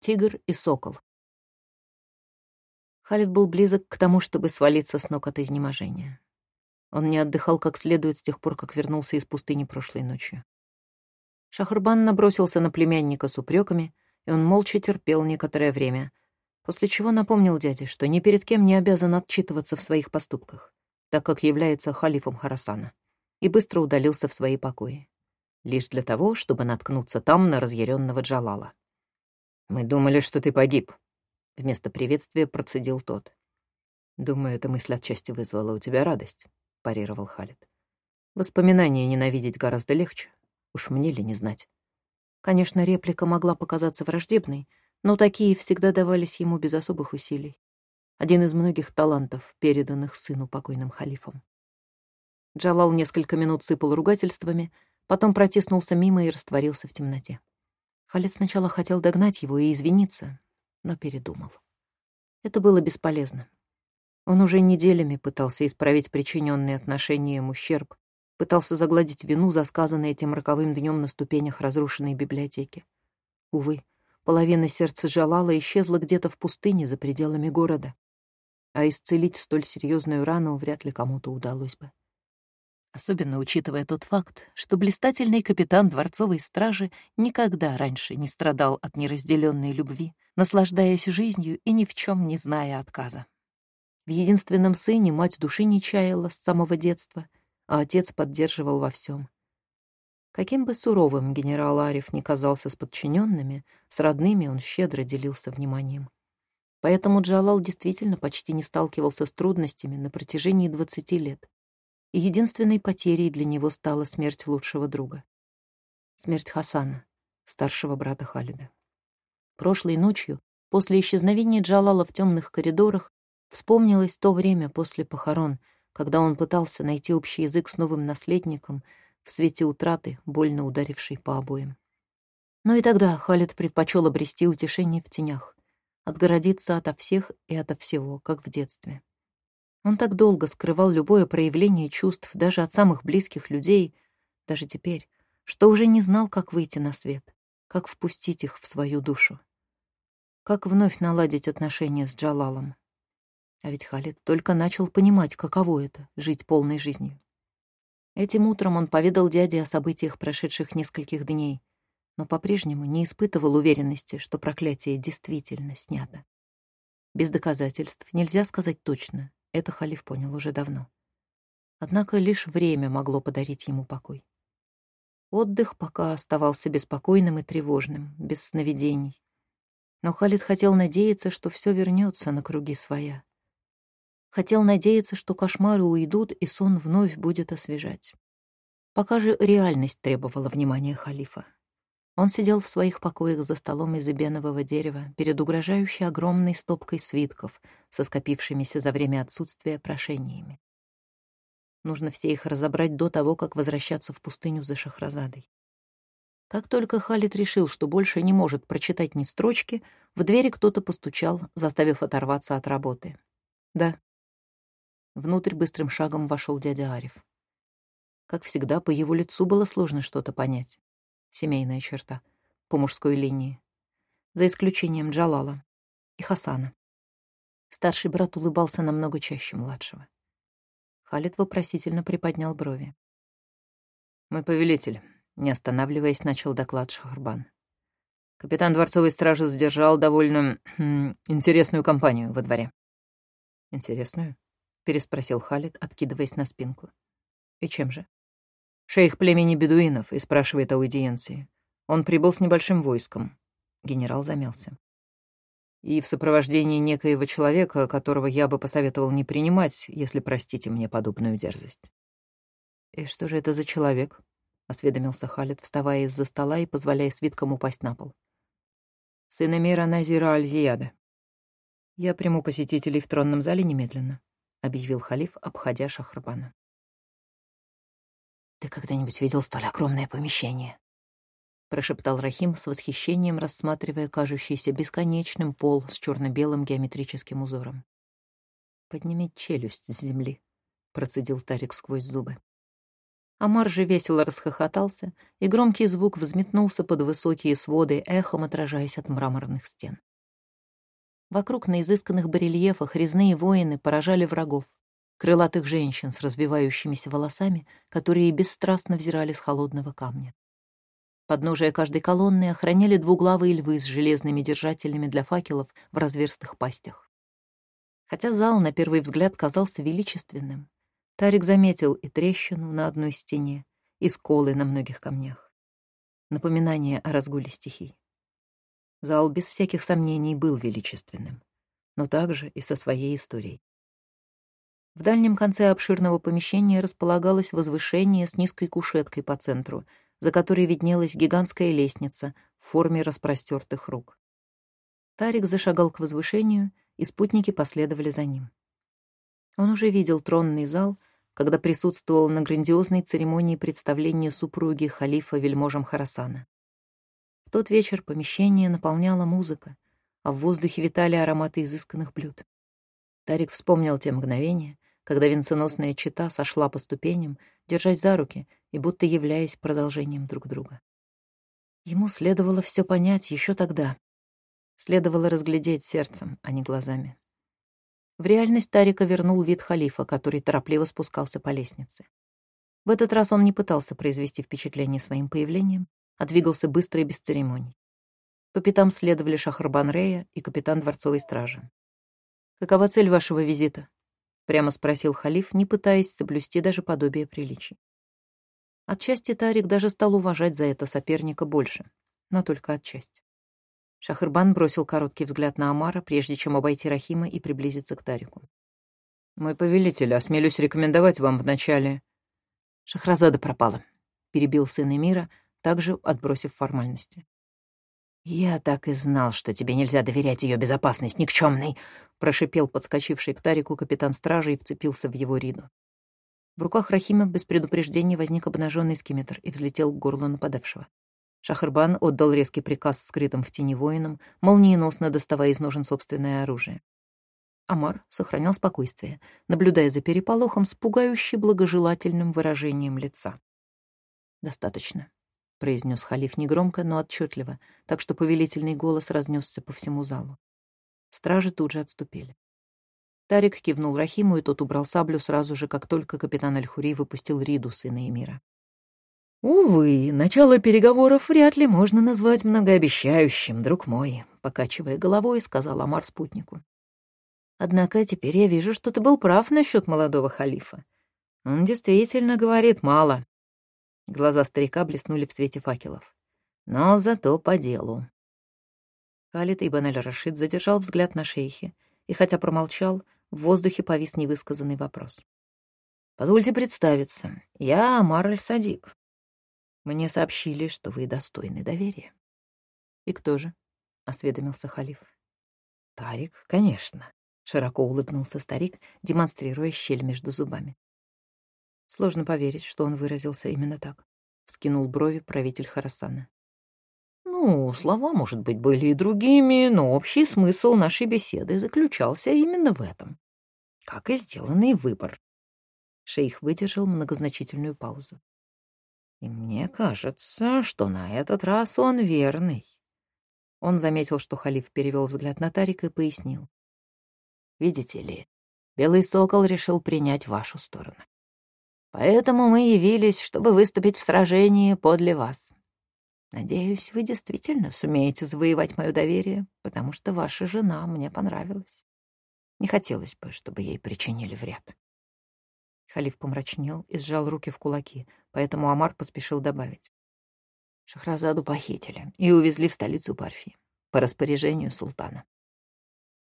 Тигр и сокол. Халид был близок к тому, чтобы свалиться с ног от изнеможения. Он не отдыхал как следует с тех пор, как вернулся из пустыни прошлой ночью. Шахрбан набросился на племянника с упреками, и он молча терпел некоторое время, после чего напомнил дяде, что ни перед кем не обязан отчитываться в своих поступках, так как является халифом Харасана, и быстро удалился в свои покои, лишь для того, чтобы наткнуться там на разъяренного Джалала. «Мы думали, что ты погиб», — вместо приветствия процедил тот. «Думаю, эта мысль отчасти вызвала у тебя радость», — парировал Халид. «Воспоминания ненавидеть гораздо легче. Уж мне ли не знать?» Конечно, реплика могла показаться враждебной, но такие всегда давались ему без особых усилий. Один из многих талантов, переданных сыну покойным халифом. Джалал несколько минут сыпал ругательствами, потом протиснулся мимо и растворился в темноте. Халид сначала хотел догнать его и извиниться, но передумал. Это было бесполезно. Он уже неделями пытался исправить причиненный отношениям ущерб, пытался загладить вину за сказанное тем роковым днем на ступенях разрушенной библиотеки. Увы, половина сердца Джалала исчезла где-то в пустыне за пределами города, а исцелить столь серьезную рану вряд ли кому-то удалось бы. Особенно учитывая тот факт, что блистательный капитан дворцовой стражи никогда раньше не страдал от неразделенной любви, наслаждаясь жизнью и ни в чем не зная отказа. В единственном сыне мать души не чаяла с самого детства, а отец поддерживал во всем. Каким бы суровым генерал Ариф ни казался с подчиненными, с родными он щедро делился вниманием. Поэтому Джалал действительно почти не сталкивался с трудностями на протяжении двадцати лет и единственной потерей для него стала смерть лучшего друга. Смерть Хасана, старшего брата Халида. Прошлой ночью, после исчезновения Джалала в темных коридорах, вспомнилось то время после похорон, когда он пытался найти общий язык с новым наследником в свете утраты, больно ударившей по обоим. Но и тогда Халид предпочел обрести утешение в тенях, отгородиться ото всех и ото всего, как в детстве. Он так долго скрывал любое проявление чувств даже от самых близких людей, даже теперь, что уже не знал, как выйти на свет, как впустить их в свою душу, как вновь наладить отношения с Джалалом. А ведь Халид только начал понимать, каково это — жить полной жизнью. Этим утром он поведал дяде о событиях прошедших нескольких дней, но по-прежнему не испытывал уверенности, что проклятие действительно снято. Без доказательств нельзя сказать точно, это халиф понял уже давно. Однако лишь время могло подарить ему покой. Отдых пока оставался беспокойным и тревожным, без сновидений. Но Халид хотел надеяться, что все вернется на круги своя. Хотел надеяться, что кошмары уйдут, и сон вновь будет освежать. Пока же реальность требовала внимания халифа. Он сидел в своих покоях за столом из эбенового дерева перед угрожающей огромной стопкой свитков со скопившимися за время отсутствия прошениями. Нужно все их разобрать до того, как возвращаться в пустыню за Шахразадой. Как только Халид решил, что больше не может прочитать ни строчки, в двери кто-то постучал, заставив оторваться от работы. «Да». Внутрь быстрым шагом вошел дядя Ариф. Как всегда, по его лицу было сложно что-то понять семейная черта, по мужской линии. За исключением Джалала и Хасана. Старший брат улыбался намного чаще младшего. Халид вопросительно приподнял брови. «Мой повелитель», — не останавливаясь, начал доклад Шахарбан. Капитан дворцовой стражи задержал довольно хм, интересную компанию во дворе. «Интересную?» — переспросил Халид, откидываясь на спинку. «И чем же?» Шейх племени бедуинов и спрашивает аудиенции. Он прибыл с небольшим войском. Генерал замялся. И в сопровождении некоего человека, которого я бы посоветовал не принимать, если простите мне подобную дерзость. «И что же это за человек?» — осведомился Халид, вставая из-за стола и позволяя свиткам упасть на пол. «Сын эмира Назира Аль-Зияда. Я приму посетителей в тронном зале немедленно», — объявил халиф, обходя Шахрбана. «Ты когда-нибудь видел столь огромное помещение?» прошептал Рахим с восхищением, рассматривая кажущийся бесконечным пол с черно-белым геометрическим узором. «Подними челюсть с земли», — процедил Тарик сквозь зубы. Амар же весело расхохотался, и громкий звук взметнулся под высокие своды, эхом отражаясь от мраморных стен. Вокруг на изысканных барельефах резные воины поражали врагов, крылатых женщин с развивающимися волосами, которые бесстрастно взирали с холодного камня. Подножие каждой колонны охраняли двуглавые львы с железными держателями для факелов в разверстых пастях. Хотя зал на первый взгляд казался величественным, Тарик заметил и трещину на одной стене, и сколы на многих камнях. Напоминание о разгуле стихий. Зал без всяких сомнений был величественным, но также и со своей историей. В дальнем конце обширного помещения располагалось возвышение с низкой кушеткой по центру, за которой виднелась гигантская лестница в форме распростертых рук. Тарик зашагал к возвышению, и спутники последовали за ним. Он уже видел тронный зал, когда присутствовал на грандиозной церемонии представления супруги халифа вельможем Харасана. В тот вечер помещение наполняла музыка, а в воздухе витали ароматы изысканных блюд. Тарик вспомнил те мгновения, когда венценосная чита сошла по ступеням, держась за руки и будто являясь продолжением друг друга. Ему следовало все понять еще тогда. Следовало разглядеть сердцем, а не глазами. В реальность Тарика вернул вид халифа, который торопливо спускался по лестнице. В этот раз он не пытался произвести впечатление своим появлением, а двигался быстро и без церемоний. По пятам следовали Шахарбан Рея и капитан дворцовой стражи. «Какова цель вашего визита?» — прямо спросил халиф, не пытаясь соблюсти даже подобие приличий. Отчасти Тарик даже стал уважать за это соперника больше, но только отчасти. Шахрбан бросил короткий взгляд на Амара, прежде чем обойти Рахима и приблизиться к Тарику. «Мой повелитель, осмелюсь рекомендовать вам вначале...» «Шахразада пропала», — перебил сын Эмира, также отбросив формальности. «Я так и знал, что тебе нельзя доверять ее безопасность, никчемный!» — прошипел подскочивший к Тарику капитан стражи и вцепился в его риду. В руках Рахима без предупреждения возник обнаженный скиметр и взлетел к горлу нападавшего. Шахарбан отдал резкий приказ скрытым в тени воинам, молниеносно доставая из ножен собственное оружие. Амар сохранял спокойствие, наблюдая за переполохом с пугающе благожелательным выражением лица. «Достаточно», — произнес халиф негромко, но отчетливо, так что повелительный голос разнесся по всему залу. Стражи тут же отступили. Тарик кивнул Рахиму, и тот убрал саблю сразу же, как только капитан Аль-Хури выпустил Риду, сына Эмира. «Увы, начало переговоров вряд ли можно назвать многообещающим, друг мой», — покачивая головой, сказал Амар спутнику. «Однако теперь я вижу, что ты был прав насчет молодого халифа. Он действительно говорит мало. Глаза старика блеснули в свете факелов. «Но зато по делу». Халид Ибн Аль-Рашид задержал взгляд на шейхе, и хотя промолчал, в воздухе повис невысказанный вопрос. «Позвольте представиться. Я Амар Аль-Садик. Мне сообщили, что вы достойны доверия». «И кто же?» — осведомился халиф. «Тарик, конечно», — широко улыбнулся старик, демонстрируя щель между зубами. Сложно поверить, что он выразился именно так. Скинул брови правитель Харасана. Ну, слова, может быть, были и другими, но общий смысл нашей беседы заключался именно в этом. Как и сделанный выбор. Шейх выдержал многозначительную паузу. И мне кажется, что на этот раз он верный. Он заметил, что халиф перевел взгляд на Тарика и пояснил. Видите ли, Белый Сокол решил принять вашу сторону. Поэтому мы явились, чтобы выступить в сражении подле вас. Надеюсь, вы действительно сумеете завоевать мое доверие, потому что ваша жена мне понравилась. Не хотелось бы, чтобы ей причинили вред. Халиф помрачнел и сжал руки в кулаки, поэтому Амар поспешил добавить. Шахразаду похитили и увезли в столицу Парфии по распоряжению султана.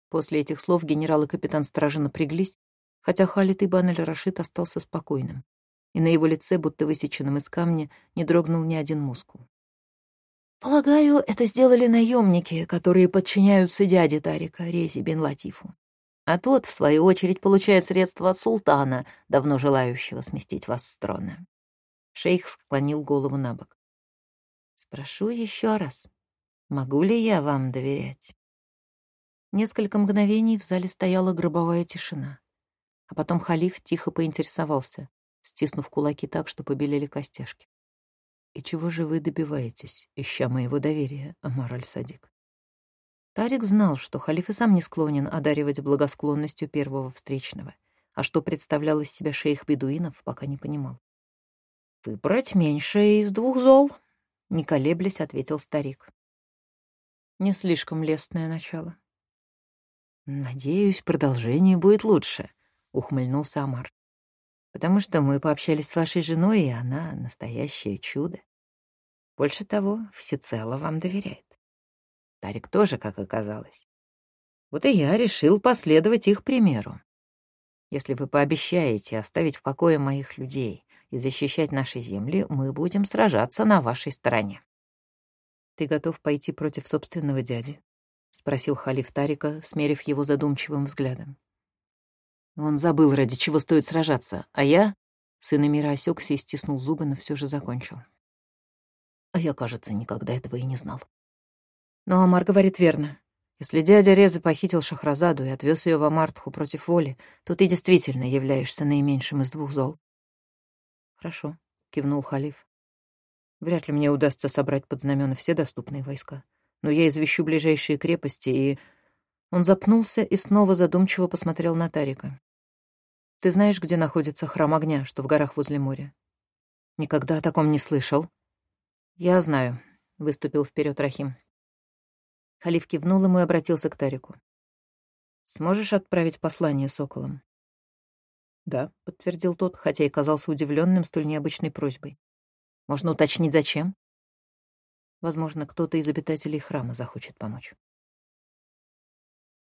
После этих слов генерал и капитан стражи напряглись, хотя Халид Ибн аль-Рашид остался спокойным и на его лице, будто высеченном из камня, не дрогнул ни один мускул. «Полагаю, это сделали наемники, которые подчиняются дяде Тарика, Рези бен Латифу. А тот, в свою очередь, получает средства от султана, давно желающего сместить вас с трона». Шейх склонил голову на бок. «Спрошу еще раз, могу ли я вам доверять?» Несколько мгновений в зале стояла гробовая тишина, а потом халиф тихо поинтересовался. Стиснув кулаки так, что побелели костяшки. «И чего же вы добиваетесь, ища моего доверия, Амар Аль-Садик?» Тарик знал, что халиф и сам не склонен одаривать благосклонностью первого встречного, а что представлял из себя шейх бедуинов, пока не понимал. «Выбрать меньшее из двух зол», — не колеблясь, ответил старик. Не слишком лестное начало. «Надеюсь, продолжение будет лучше», — ухмыльнулся Амар. «Потому что мы пообщались с вашей женой, и она — настоящее чудо. Больше того, всецело вам доверяет. Тарик тоже, как оказалось. Вот и я решил последовать их примеру. Если вы пообещаете оставить в покое моих людей и защищать наши земли, мы будем сражаться на вашей стороне. Ты готов пойти против собственного дяди? — спросил халиф Тарика, смерив его задумчивым взглядом. Он забыл, ради чего стоит сражаться, а я... Сын Эмира осекся и стиснул зубы, но все же закончил. А я, кажется, никогда этого и не знал. Но Амар говорит верно. Если дядя Реза похитил Шахразаду и отвез ее в Амартху против воли, то ты действительно являешься наименьшим из двух зол. Хорошо, кивнул халиф. Вряд ли мне удастся собрать под знамена все доступные войска но я извещу ближайшие крепости, и...» Он запнулся и снова задумчиво посмотрел на Тарика. «Ты знаешь, где находится храм огня, что в горах возле моря?» «Никогда о таком не слышал». «Я знаю», — выступил вперед Рахим. Халиф кивнул ему и обратился к Тарику. «Сможешь отправить послание соколам?» «Да», — подтвердил тот, хотя и казался удивленным столь необычной просьбой. «Можно уточнить, зачем?» Возможно, кто-то из обитателей храма захочет помочь.